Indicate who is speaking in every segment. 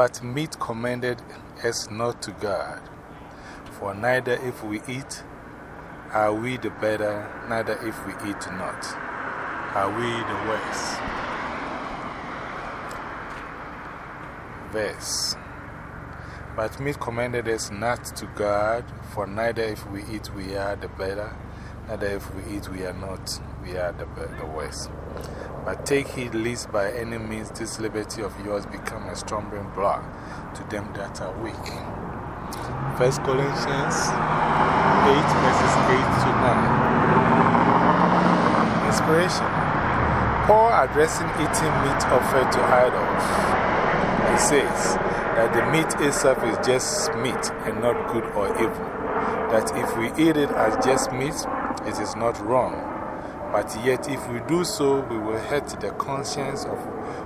Speaker 1: But meat commended us not to God. For neither if we eat are we the better, neither if we eat not are we the worse. Verse. But meat commended us not to God, for neither if we eat we are the better, neither if we eat we are not, we are the, the worse. But take heed lest by any means this liberty of yours become a stumbling block to them that are weak. 1 Corinthians 8 verses 8 to 9. Inspiration Paul addressing eating meat offered to idols. He says that the meat itself is just meat and not good or evil. That if we eat it as just meat, it is not wrong. But yet, if we do so, we will hurt the conscience of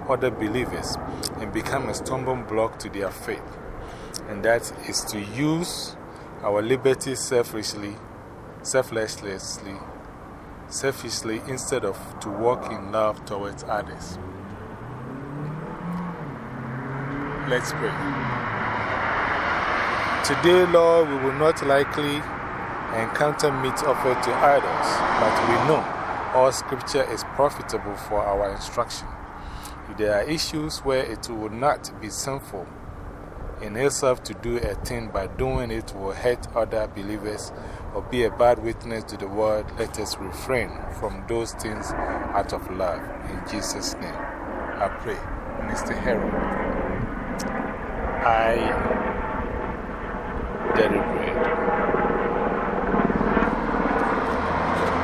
Speaker 1: other believers and become a stumbling block to their faith. And that is to use our liberty selfishly, selflessly, selfishly instead of to walk in love towards others. Let's pray. Today, Lord, we will not likely encounter meat offered to idols, but we know all scripture is profitable for our instruction. If there are issues where it will not be sinful in itself to do a thing, by doing it will hurt other believers or be a bad witness to the world, let us refrain from those things out of love. In Jesus' name, I pray. Mr. Harold, I deliberate.